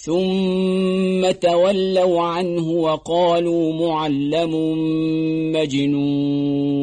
ثم تولوا عنه وقالوا معلم مجنون.